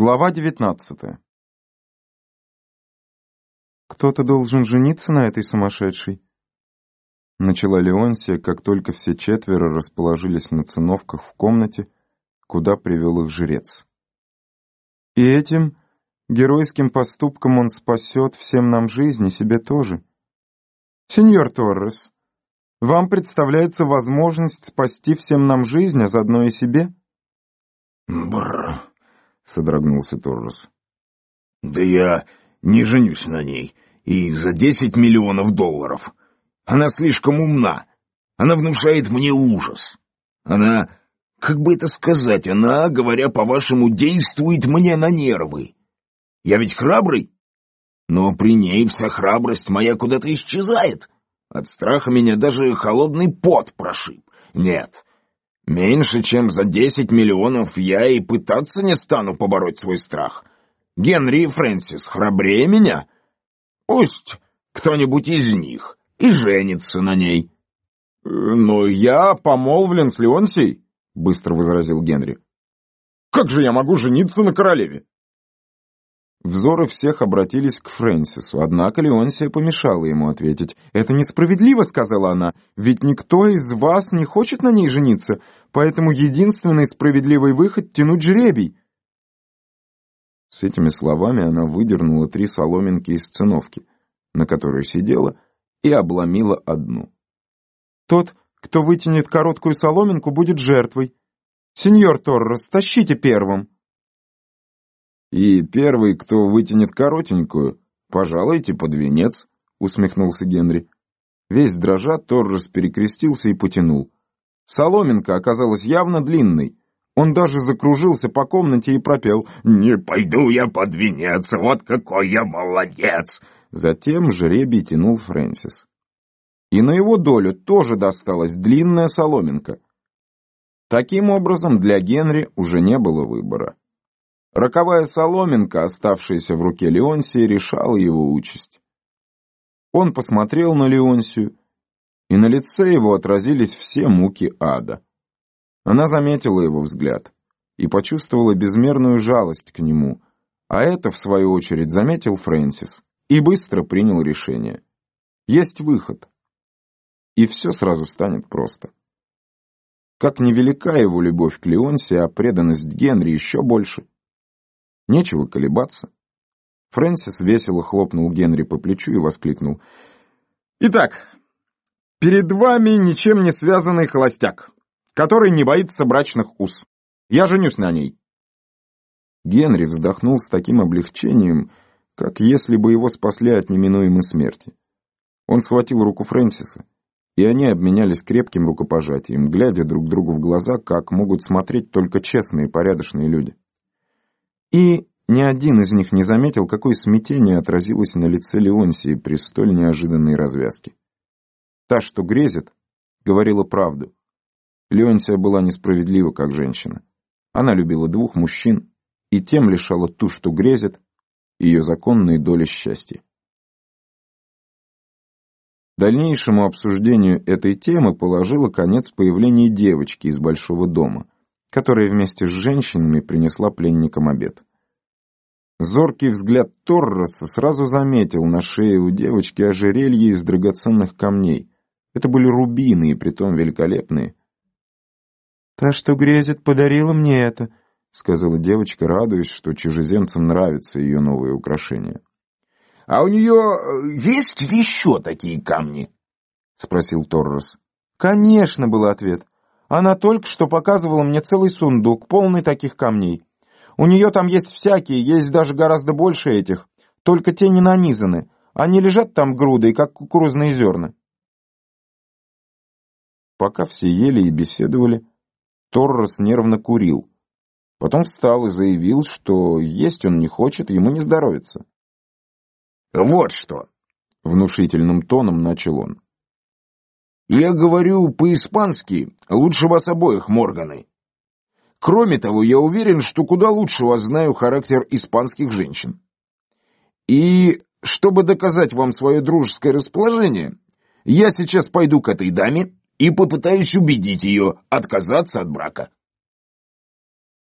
Глава девятнадцатая. «Кто-то должен жениться на этой сумасшедшей», — начала Леонсия, как только все четверо расположились на циновках в комнате, куда привел их жрец. «И этим геройским поступком он спасет всем нам жизнь и себе тоже. Сеньор Торрес, вам представляется возможность спасти всем нам жизнь, а заодно и себе?» «Бррр», — содрогнулся Торрес. «Да я не женюсь на ней, и за десять миллионов долларов. Она слишком умна, она внушает мне ужас. Она, как бы это сказать, она, говоря по-вашему, действует мне на нервы. Я ведь храбрый, но при ней вся храбрость моя куда-то исчезает. От страха меня даже холодный пот прошиб. Нет, меньше чем за десять миллионов я и пытаться не стану побороть свой страх. Генри и Фрэнсис храбрее меня. Пусть кто-нибудь из них и женится на ней. «Но я помолвлен с Леонсией», — быстро возразил Генри. «Как же я могу жениться на королеве?» Взоры всех обратились к Фрэнсису, однако Леонсия помешала ему ответить. «Это несправедливо», — сказала она, — «ведь никто из вас не хочет на ней жениться, поэтому единственный справедливый выход — тянуть жребий». С этими словами она выдернула три соломинки из циновки, на которой сидела, и обломила одну. «Тот, кто вытянет короткую соломинку, будет жертвой. Сеньор Торрес, тащите первым». «И первый, кто вытянет коротенькую, пожалуйте под венец», — усмехнулся Генри. Весь дрожа Торрес перекрестился и потянул. Соломинка оказалась явно длинной, он даже закружился по комнате и пропел «Не пойду я под венец, вот какой я молодец!» Затем жребий тянул Фрэнсис. И на его долю тоже досталась длинная соломинка. Таким образом, для Генри уже не было выбора. Роковая соломинка, оставшаяся в руке Леонсии, решала его участь. Он посмотрел на Леонсию, и на лице его отразились все муки ада. Она заметила его взгляд и почувствовала безмерную жалость к нему, а это, в свою очередь, заметил Фрэнсис и быстро принял решение. Есть выход. И все сразу станет просто. Как невелика его любовь к Леонсе, а преданность Генри еще больше. Нечего колебаться. Фрэнсис весело хлопнул Генри по плечу и воскликнул. «Итак, перед вами ничем не связанный холостяк который не боится брачных уз. Я женюсь на ней». Генри вздохнул с таким облегчением, как если бы его спасли от неминуемой смерти. Он схватил руку Фрэнсиса, и они обменялись крепким рукопожатием, глядя друг другу в глаза, как могут смотреть только честные, порядочные люди. И ни один из них не заметил, какое смятение отразилось на лице Леонсии при столь неожиданной развязке. Та, что грезит, говорила правду. Леонсия была несправедлива, как женщина. Она любила двух мужчин и тем лишала ту, что грезит, ее законные доли счастья. Дальнейшему обсуждению этой темы положило конец появление девочки из большого дома, которая вместе с женщинами принесла пленникам обед. Зоркий взгляд Торроса сразу заметил на шее у девочки ожерелье из драгоценных камней. Это были рубины, и притом великолепные. «Та, что грезит, подарила мне это», — сказала девочка, радуясь, что чужеземцам нравятся ее новые украшения. «А у нее э, есть еще такие камни?» — спросил Торрес. «Конечно», — был ответ. «Она только что показывала мне целый сундук, полный таких камней. У нее там есть всякие, есть даже гораздо больше этих, только те не нанизаны. Они лежат там грудой, как кукурузные зерна». Пока все ели и беседовали, Торрес нервно курил. Потом встал и заявил, что есть он не хочет, ему не здоровится. «Вот что!» — внушительным тоном начал он. «Я говорю по-испански, лучше вас обоих, Морганы. Кроме того, я уверен, что куда лучше вас знаю характер испанских женщин. И, чтобы доказать вам свое дружеское расположение, я сейчас пойду к этой даме и попытаюсь убедить ее отказаться от брака.